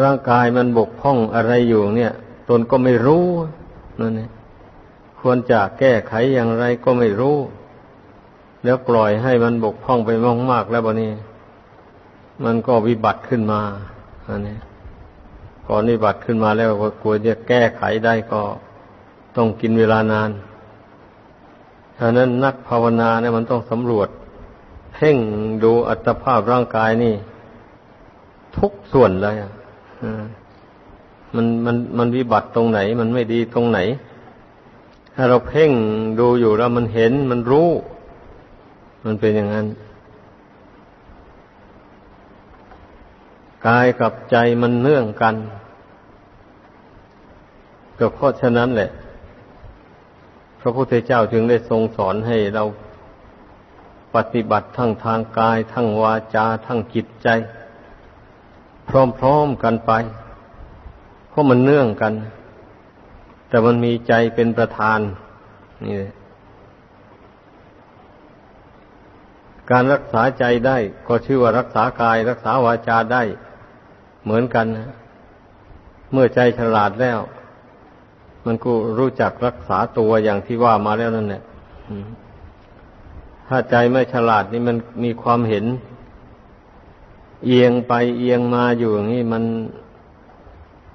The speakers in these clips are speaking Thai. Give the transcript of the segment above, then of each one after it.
ร่างกายมันบกพร่องอะไรอยู่เนี่ย ตนก็ไม่รู้นั่นเองควรจะแก้ไขอย่างไรก็ไม่รู้ แล้วปล่อยให้มันบกพร่องไปมากๆแล้วบนี้ มันก็วิบัติขึ้นมาอันนี้ก่อนวิบัติขึ้นมาแล้วก็กลัวจะแก้ไขได้ก็ต้องกินเวลานานฉะนั้นนักภาวนาเนี่ยมันต้องสำรวจเพ่งดูอัตภาพร่างกายนี่ ทุกส่วนเลยอะ มันมันมันวิบัติตรงไหน มันไม่ดีตรงไหน ถ้าเราเพ่งดูอยู่แล้วมันเห็นมันรู้ มันเป็นอย่างนั้นกายกับใจมันเนื่องกันก็เพราะฉะนั้นแหละ พระพุทธเจ้าจึงได้ทรงสอนให้เราปฏิบัติทั้งทางกาย ทั้งวาจา ทั้งจิตใจ พร้อมๆกันไป เพราะมันเนื่องกัน แต่มันมีใจเป็นประธาน นี่การรักษาใจได้ ก็ชื่อว่ารักษากาย รักษาวาจาได้ เหมือนกันนะเมื่อใจฉลาดแล้ว มันก็รู้จักรักษาตัวอย่างที่ว่ามาแล้วนั่นแหละถ้าใจไม่ฉลาดนี่มันมีความเห็น เอียงไปเอียงมาอยู่อย่างนี้มัน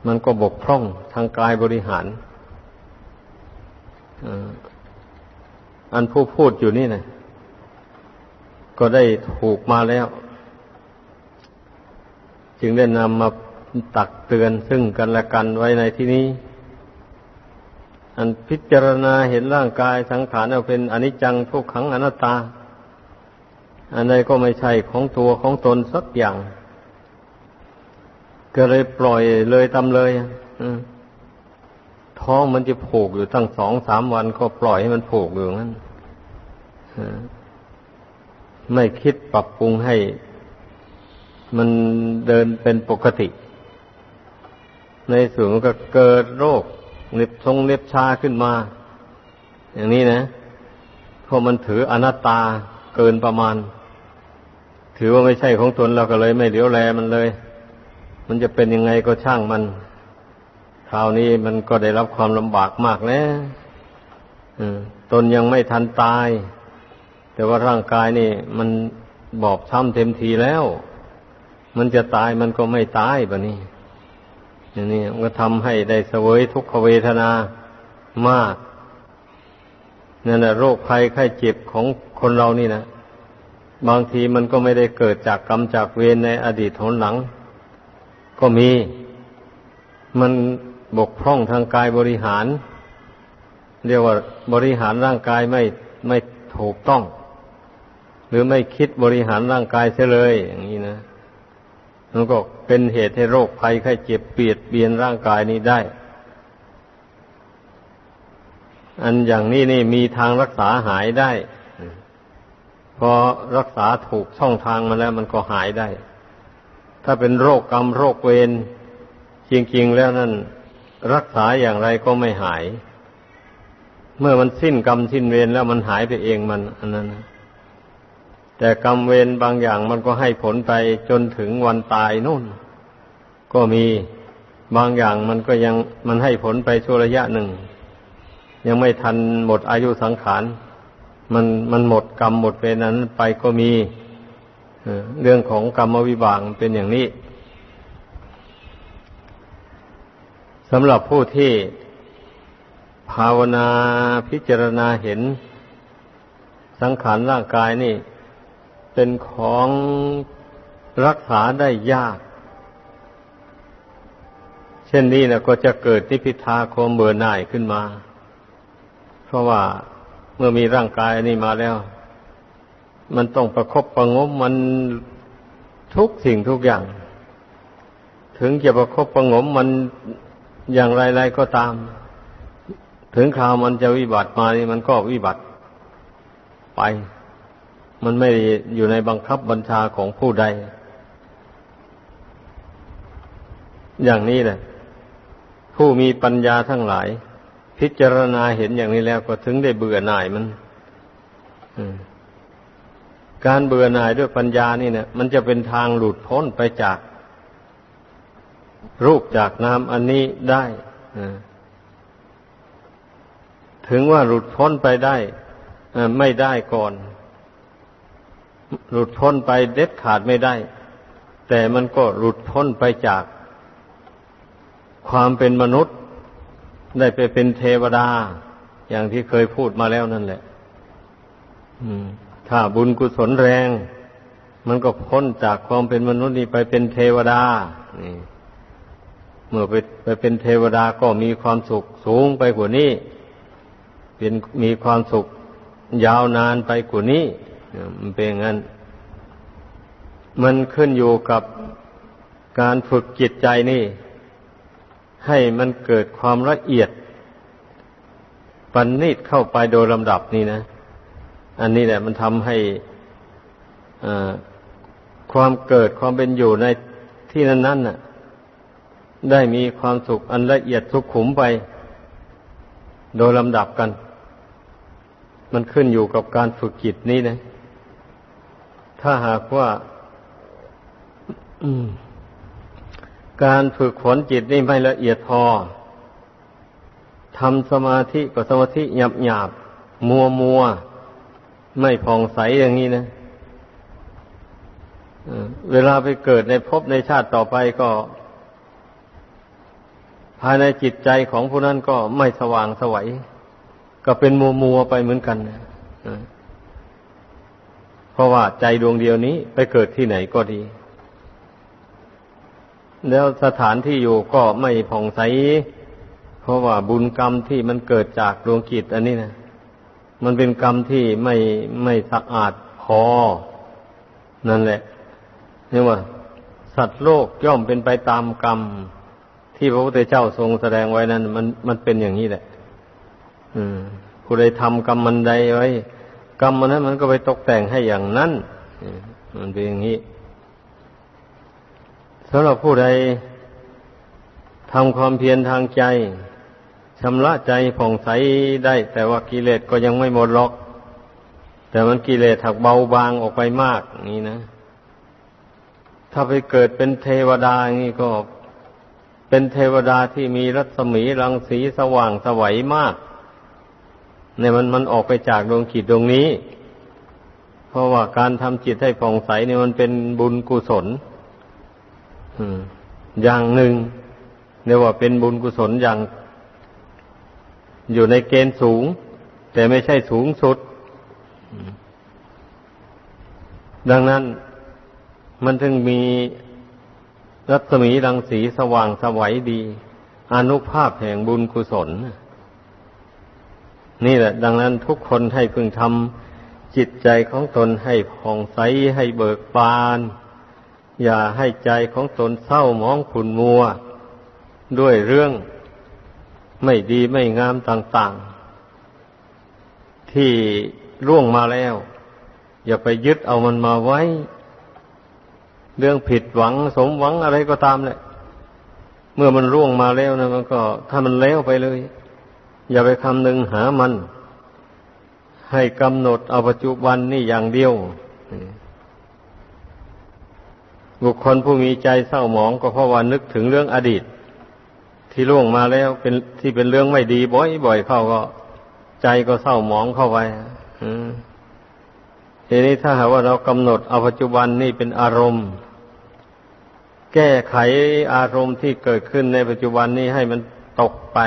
มันก็บกพร่องทางกายบริหารอันผู้พูดอยู่นี่นะก็ได้ถูกมาแล้ว จึงได้นำมาตักเตือนซึ่งกันและกันไว้ในที่นี้ อันพิจารณาเห็นร่างกายสังขารเอาเป็นอนิจจังทุกขังอนัตตา อันใดก็ไม่ใช่ของตัวของตนสักอย่าง ก็เลยปล่อยเลยทำเลยท้องมันจะผูกอยู่ตั้งสองสามวันก็ปล่อยให้มันผูกอยู่งั้นไม่คิดปรับปรุงให้ มันเดินเป็นปกติ ในส่วนก็เกิดโรคเน็บทรงเน็บชาขึ้นมา อย่างนี้นะเพราะมันถืออนัตตาเกินประมาณ ถือว่าไม่ใช่ของตนเราก็เลยไม่เลี้ยวแลมันเลย มันจะเป็นยังไงก็ช่างมัน คราวนี้มันก็ได้รับความลำบากมากแล้วตนยังไม่ทันตาย แต่ว่าร่างกายนี่ มันบอบช้ำเต็มทีแล้ว มันจะตายมันก็ไม่ตายแบบนี้อย่างนี้มันก็ทำให้ได้เสวยทุกขเวทนามากนั่นแหละโรคภัยไข้เจ็บของคนเรานี่นะ บางทีมันก็ไม่ได้เกิดจากกรรมจากเวรในอดีตหนหลัง ก็มี มันบกพร่องทางกายบริหาร เรียกว่าบริหารร่างกายไม่ไม่ถูกต้อง หรือไม่คิดบริหารร่างกายเสียเลย อย่างนี้นะมันก็เป็นเหตุให้โรคภัยไข้เจ็บเปียดเบียนร่างกายนี้ได้ อันอย่างนี้นี่มีทางรักษาหายได้ พอรักษาถูกช่องทางมาแล้วมันก็หายได้ ถ้าเป็นโรคกรรมโรคเวรจริงๆแล้วนั่นรักษาอย่างไรก็ไม่หาย เมื่อมันสิ้นกรรมสิ้นเวรแล้วมันหายไปเองมันอันนั้นนะแต่กรรมเวรบางอย่างมันก็ให้ผลไปจนถึงวันตายนู่น ก็มีบางอย่างมันก็ยังมันให้ผลไปชั่วระยะหนึ่ง ยังไม่ทันหมดอายุสังขาร มันมันหมดกรรมหมดเวรนั้นไปก็มีเรื่องของกรรมวิบากเป็นอย่างนี้สำหรับผู้ที่ภาวนาพิจารณาเห็น สังขารร่างกายนี่ เป็นของรักษาได้ยาก เช่นนี้นะก็จะเกิดนิพิทาความเบื่อหน่ายขึ้นมา เพราะว่า เมื่อมีร่างกายนี้มาแล้ว มันต้องประครบประงมมันทุกสิ่งทุกอย่าง ถึงจะประครบประงมมันอย่างไรๆก็ตาม ถึงคราวมันจะวิบัติมานี่มันก็วิบัติไป มันไม่อยู่ในบังคับบัญชาของผู้ใด อย่างนี้แหละผู้มีปัญญาทั้งหลาย พิจารณาเห็นอย่างนี้แล้วก็ถึงได้เบื่อหน่ายมันการเบื่อหน่ายด้วยปัญญานี่เนี่ยมันจะเป็นทางหลุดพ้นไปจาก รูปจากนามอันนี้ได้ถึงว่าหลุดพ้นไปได้ไม่ได้ก่อน หลุดพ้นไปเด็ดขาดไม่ได้ แต่มันก็หลุดพ้นไปจาก ความเป็นมนุษย์ ได้ไปเป็นเทวดา อย่างที่เคยพูดมาแล้วนั่นแหละถ้าบุญกุศลแรง มันก็พ้นจากความเป็นมนุษย์นี้ไปเป็นเทวดานี่เมื่อไปไปเป็นเทวดาก็มีความสุขสูงไปกว่านี้ เป็นมีความสุขยาวนานไปกว่านี้มันเป็นงั้น มันขึ้นอยู่กับการฝึกจิตใจนี่ ให้มันเกิดความละเอียดปันนิดเข้าไปโดยลำดับนี่นะ อันนี้แหละมันทำให้ความเกิดความเป็นอยู่ในที่นั้นๆน่ะ ได้มีความสุขอันละเอียดทุกขุมไป โดยลำดับกัน มันขึ้นอยู่กับการฝึกจิตนี้นะ ถ้าหากว่า การฝึกฝนจิตนี่ไม่ละเอียดพอทำสมาธิก็สมาธิหยาบหยาบมัวมัวไม่ผ่องใสอย่างนี้นะเวลาไปเกิดในภพในชาติต่อไปก็ ภายในจิตใจของผู้นั้นก็ไม่สว่างสวัยก็เป็นมัวมัวไปเหมือนกันนะเพราะว่าใจดวงเดียวนี้ไปเกิดที่ไหนก็ดี แล้วสถานที่อยู่ก็ไม่ผ่องใส เพราะว่าบุญกรรมที่มันเกิดจากดวงกิจอันนี้นะมันเป็นกรรมที่ไม่ไม่สะอาดพอ นั่นแหละนี่ว่า สัตว์โลกย่อมเป็นไปตามกรรม ที่พระพุทธเจ้าทรงแสดงไว้นั้น มันมันเป็นอย่างนี้แหละ อืมผู้ใดทำกรรมมันใดไว้ กรรมมันนั้นมันก็ไปตกแต่งให้อย่างนั้นมันเป็นอย่างนี้ สำหรับผู้ใดทำความเพียรทางใจชำระใจผ่องใสได้ แต่ว่ากิเลสก็ยังไม่หมดหรอก แต่มันกิเลสถักเบาบางออกไปมากนี่นะ ถ้าไปเกิดเป็นเทวดาอย่างนี้ก็เป็นเทวดาที่มีรัศมีรังสีสว่างสวัยมากเนี่ยมันมันออกไปจากดวงขีดดวงนี้ เพราะว่าการทำจิตให้ผ่องใสเนี่ยมันเป็นบุญกุศล อย่างหนึ่งเรียกว่าเป็นบุญกุศลอย่าง อยู่ในเกณฑ์สูง แต่ไม่ใช่สูงสุด ดังนั้นมันถึงมีรัศมีรังสีสว่างสวัยดี อนุภาพแห่งบุญกุศล นี่แหละ ดังนั้นทุกคนให้พึงทำจิตใจของตนให้ผ่องใสให้เบิกบาน อย่าให้ใจของตนเศร้าหมองขุนมัว ด้วยเรื่องไม่ดีไม่งามต่างๆ ที่ร่วงมาแล้ว อย่าไปยึดเอามันมาไว้ เรื่องผิดหวังสมหวังอะไรก็ตามแหละ เมื่อมันร่วงมาแล้วนะมันก็ ถ้ามันแล้วไปเลย อย่าไปคำนึงหามัน ให้กำหนดเอาปัจจุบันนี่อย่างเดียว บุคคลผู้มีใจเศร้าหมองก็เพราะว่านึกถึงเรื่องอดีต ที่ล่วงมาแล้วเป็นที่เป็นเรื่องไม่ดีบ่อยๆเข้าก็ใจก็เศร้าหมองเข้าไปทีนี้ถ้าหากว่าเรากำหนดเอาปัจจุบันนี่เป็นอารมณ์ แก้ไขอารมณ์ที่เกิดขึ้นในปัจจุบันนี้ให้มันตกไป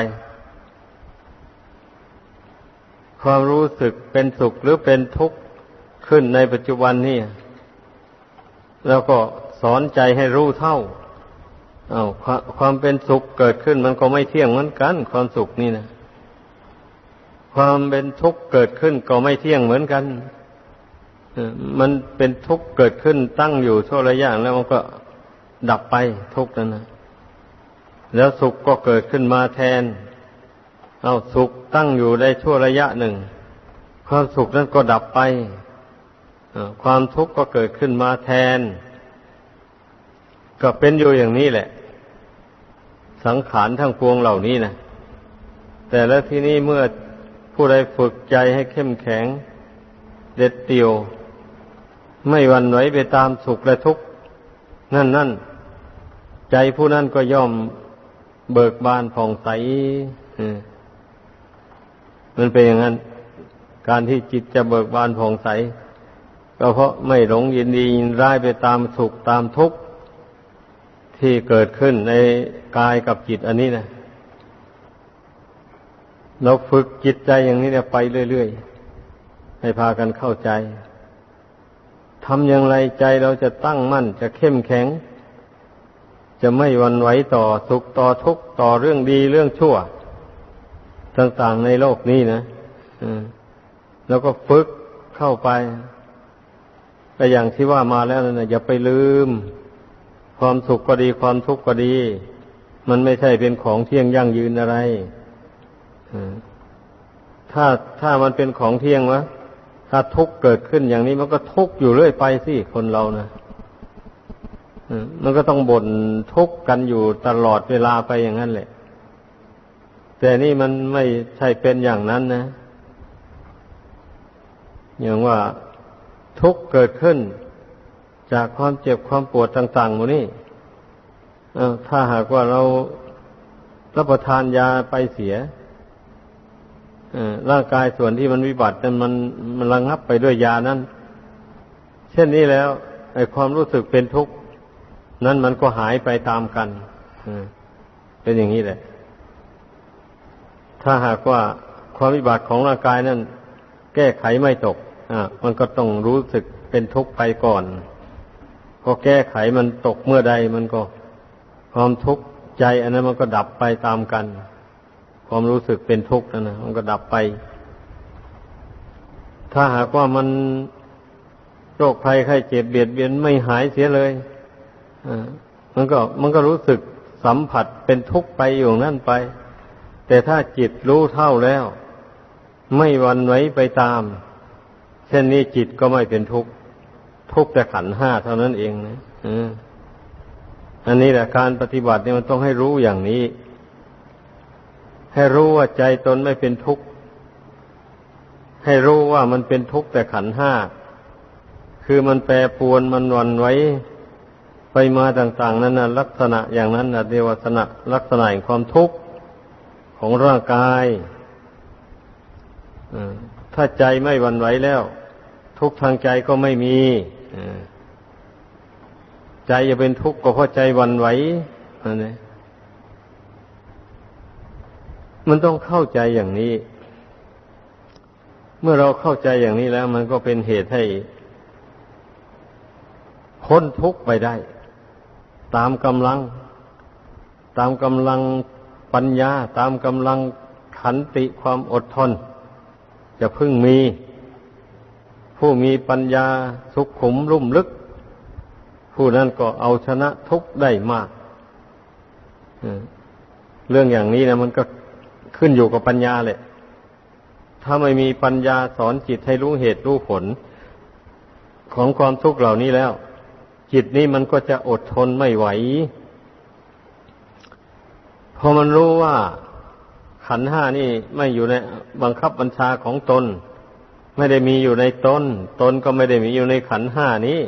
ความรู้สึกเป็นสุขหรือเป็นทุกข์ขึ้นในปัจจุบันนี้แล้วก็ สอนใจให้รู้เท่าอา้าความเป็นสุขเกิดขึ้นมันก็ไม่เที่ยงเหมือนกัน ความสุขนี่นะความเป็นทุกข์เกิดขึ้นก็ไม่เที่ยงเหมือนกันมันเป็นทุกข์เกิดขึ้นตั้งอยู่ชั่วระยะแล้วมันก็ดับไปทุกข์นั้นนะแล้วสุขก็เกิดขึ้นมาแทน เอาสุขตั้งอยู่ได้ชั่วระยะหนึ่ง ความสุขนั้นก็ดับไปความทุกข์ก็เกิดขึ้นมาแทน ก็เป็นอยู่อย่างนี้แหละ สังขารทั้งพวงเหล่านี้นะแต่แล้วที่นี้เมื่อผู้ใดฝึกใจให้เข้มแข็ง เด็ดเดี่ยว ไม่วันไหวไปตามสุขและทุกข์นั่นนั่นใจผู้นั้นก็ย่อมเบิกบานผ่องใสมันเป็นอย่างนั้น การที่จิตจะเบิกบานผ่องใส ก็เพราะไม่หลงยินดียินร้ายไปตามสุขตามทุกข์ ที่เกิดขึ้นในกายกับจิตอันนี้นะเราฝึกจิตใจอย่างนี้เนี่ยไปเรื่อยๆ ให้พากันเข้าใจทำอย่างไรใจเราจะตั้งมั่นจะเข้มแข็ง จะไม่วันไหวต่อสุขต่อทุกข์ต่อเรื่องดีเรื่องชั่ว ต่างๆในโลกนี้นะแล้วก็ฝึกเข้าไปแต่อย่างที่ว่ามาแล้วนะอย่าไปลืม ความสุขก็ดีความทุกข์ก็ดี มันไม่ใช่เป็นของเที่ยงยั่งยืนอะไรถ้าถ้ามันเป็นของเที่ยงวะถ้าทุกข์เกิดขึ้นอย่างนี้มันก็ทุกข์อยู่เรื่อยไปสิคนเรานะมันก็ต้องบ่นทุกข์กันอยู่ตลอดเวลาไปอย่างนั้นแหละ แต่นี่มันไม่ใช่เป็นอย่างนั้นนะอย่างว่าทุกข์เกิดขึ้น จากความเจ็บความปวดต่างๆหมดนี่ถ้าหากว่าเรารับประทานยาไปเสียร่างกายส่วนที่มันวิบัตินั้นมันมันระงับไปด้วยยานั้น เช่นนี้แล้วไอ้ความรู้สึกเป็นทุกข์นั้นมันก็หายไปตามกันเป็นอย่างนี้แหละ ถ้าหากว่าความวิบัติของร่างกายนั้น แก้ไขไม่ตกอ่ามันก็ต้องรู้สึกเป็นทุกข์ไปก่อน พอแก้ไขมันตกเมื่อใดมันก็ความทุกข์ใจ อันนั้นมันก็ดับไปตามกัน ความรู้สึกเป็นทุกข์นั่นนะมันก็ดับไป ถ้าหากว่ามันโรคภัยไข้เจ็บเบียดเบียนไม่หายเสียเลยมันก็มันก็รู้สึกสัมผัสเป็นทุกข์ไปอยู่นั่นไป แต่ถ้าจิตรู้เท่าแล้ว ไม่วันไว้ไปตาม เช่นนี้จิตก็ไม่เป็นทุกข์ ทุกข์แต่ขันห้าเท่านั้นเองนะอันนี้แหละการปฏิบัติเนี่ยมันต้องให้รู้อย่างนี้ ให้รู้ว่าใจตนไม่เป็นทุกข์ ให้รู้ว่ามันเป็นทุกข์แต่ขันห้า คือมันแปรปวนมันวันไว้ ไปมาต่าง ๆ นั้นนะลักษณะอย่างนั้นนะเดียวสนะลักษณะแห่งความทุกข์ของร่างกายถ้าใจไม่วันไหวแล้ว ทุกทางใจก็ไม่มี ใจจะเป็นทุกข์ก็เพราะใจวันไหวนั่นเองมันต้องเข้าใจอย่างนี้ เมื่อเราเข้าใจอย่างนี้แล้ว มันก็เป็นเหตุให้พ้นทุกข์ไปได้ ตามกำลัง ตามกำลังปัญญา ตามกำลังขันติความอดทน จะพึ่งมี ผู้มีปัญญาสุขขุมรุ่มลึก ผู้นั้นก็เอาชนะทุกได้มากเรื่องอย่างนี้นะมันก็ขึ้นอยู่กับปัญญาเลยถ้าไม่มีปัญญาสอนจิตให้รู้เหตุรู้ผล ของความทุกข์เหล่านี้แล้ว จิตนี้มันก็จะอดทนไม่ไหว พอมันรู้ว่าขันห้านี่ไม่อยู่ในบังคับบัญชาของตน ไม่ได้มีอยู่ในตน ตนก็ไม่ได้มีอยู่ในขันห้านี้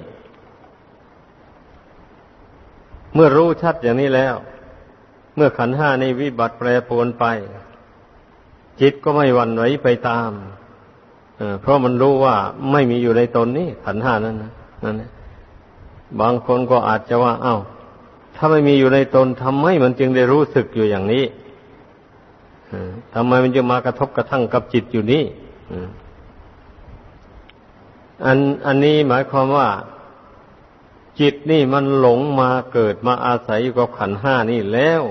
เมื่อรู้ชัดอย่างนี้แล้ว เมื่อขันห้าในวิบัติแปรปรวนไป จิตก็ไม่หวั่นไหวไปตามเพราะมันรู้ว่าไม่มีอยู่ในตนนี่ขันห้านั้นนะนั่นบางคนก็อาจจะว่า เอา้า ถ้าไม่มีอยู่ในตนทำไมมันจึงได้รู้สึกอยู่อย่างนี้ทำไมมันจึงมากระทบกระทั่งกับจิตอยู่นี่ อันอันนี้หมายความว่า จิตนี่มันหลงมาเกิดมาอาศัยอยู่กับขันห้านี่แล้ว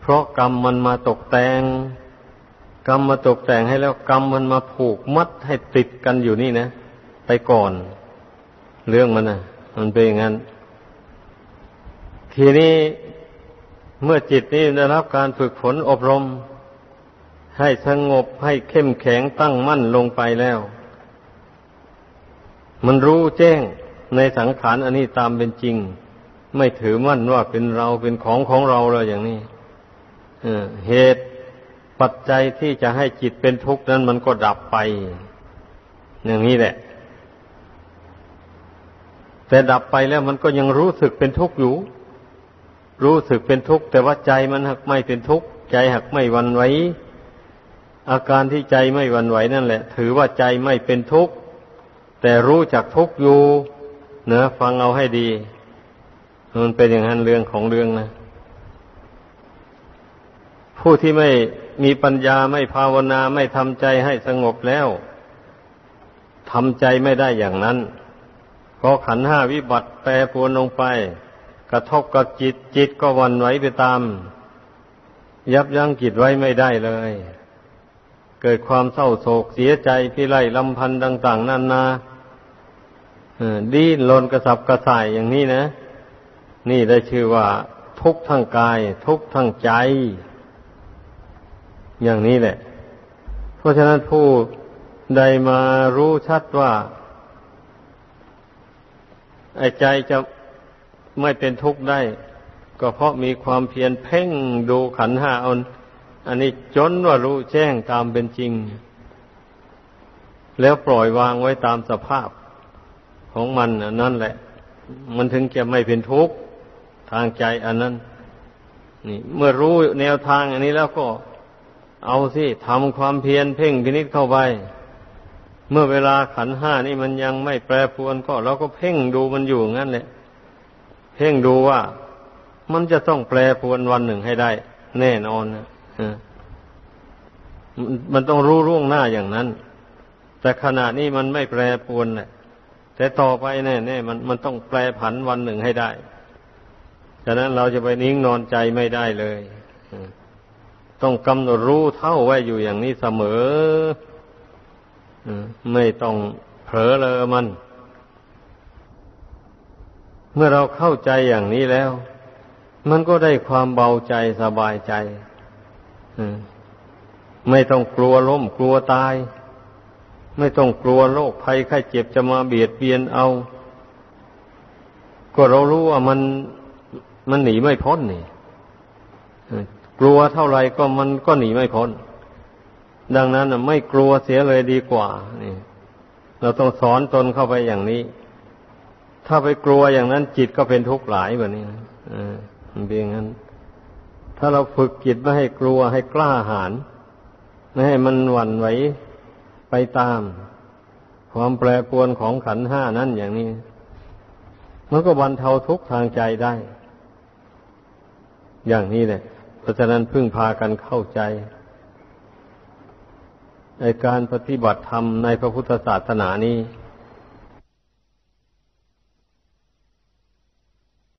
เพราะกรรมมันมาตกแต่ง กรรมมาตกแต่งให้แล้วกรรมมันมาผูกมัดให้ติดกันอยู่นี่นะ ไปก่อน เรื่องมันนะมันเป็นอย่างนั้น ทีนี้เมื่อจิตนี้ได้รับการฝึกฝนอบรม ให้สงบให้เข้มแข็งตั้งมั่นลงไปแล้ว มันรู้แจ้งในสังขารอันนี้ตามเป็นจริง ไม่ถือมั่นว่าเป็นเราเป็นของของเราเลยอย่างนี้เหตุปัจจัยที่จะให้จิตเป็นทุกข์นั้นมันก็ดับไป อย่างนี้แหละ แต่ดับไปแล้วมันก็ยังรู้สึกเป็นทุกข์อยู่ รู้สึกเป็นทุกข์แต่ว่าใจมันหักไม่เป็นทุกข์ใจหักไม่วันไหวอาการที่ใจไม่วันไหวนั่นแหละ ถือว่าใจไม่เป็นทุกข์ แต่รู้จักทุกอยู่เนะฟังเอาให้ดี มันเป็นอย่างนั้นเรื่องของเรื่องนะ ผู้ที่ไม่มีปัญญาไม่ภาวนาไม่ทำใจให้สงบแล้วทำใจไม่ได้อย่างนั้นพอขันห้าวิบัติแปรปรวนลงไป กระทบกับจิตจิตก็วันไหวไปตาม ยับยั้งจิตไว้ไม่ได้เลย เกิดความเศร้าโศกเสียใจพิไรลำพันธ์ต่าง ๆนานา ดิ้นรนกระสับกระส่ายอย่างนี้นะ นี่ได้ชื่อว่า ทุกข์ทั้งกาย ทุกข์ทั้งใจ อย่างนี้แหละ เพราะฉะนั้นผู้ใดมารู้ชัดว่าไอ้ใจจะไม่เป็นทุกข์ได้ ก็เพราะมีความเพียรเพ่งดูขันห้าอนอันนี้จนว่ารู้แจ้งตามเป็นจริง แล้วปล่อยวางไว้ตามสภาพ ของมันนั่นแหละ มันถึงจะไม่เป็นทุกข์ทางใจอันนั้น นี่ เมื่อรู้แนวทางอันนี้แล้วก็เอาสิทำความเพียรเพ่งพินิษเข้าไป เมื่อเวลาขันห้านี่มันยังไม่แปรปรวนก็เราก็เพ่งดูมันอยู่งั้นแหละ เพ่งดูว่ามันจะต้องแปรปรวนวันหนึ่งให้ได้ แน่นอนนะมันต้องรู้ร่วงหน้าอย่างนั้น แต่ขณะนี้มันไม่แปรปรวนแหละ แต่ต่อไปแน่ๆมันมันต้องแปรผันวันหนึ่งให้ได้ ฉะนั้นเราจะไปนิ่งนอนใจไม่ได้เลย ต้องกำหนดรู้เท่าไว้อยู่อย่างนี้เสมอไม่ต้องเผลอเลยมัน เมื่อเราเข้าใจอย่างนี้แล้ว มันก็ได้ความเบาใจสบายใจไม่ต้องกลัวล้มกลัวตาย ไม่ต้องกลัวโรคภัยไข้เจ็บจะมาเบียดเบียนเอา ก็เรารู้ว่ามันมันหนีไม่พ้นนี่กลัวเท่าไรก็มันก็หนีไม่พ้น ดังนั้นไม่กลัวเสียเลยดีกว่านี่เราต้องสอนตนเข้าไปอย่างนี้ ถ้าไปกลัวอย่างนั้นจิตก็เป็นทุกข์หลายแบบนี้นะมันเป็นอย่างนั้น ถ้าเราฝึกจิตไม่ให้กลัวให้กล้าหาญไม่ให้มันหวั่นไหว ไปตาม ความแปรปรวนของขันห้านั่นอย่างนี้ มันก็บรรเทาทุกข์ทางใจได้ อย่างนี้แหละเพราะฉะนั้นพึ่งพากันเข้าใจ ในการปฏิบัติธรรมในพระพุทธศาสนานี้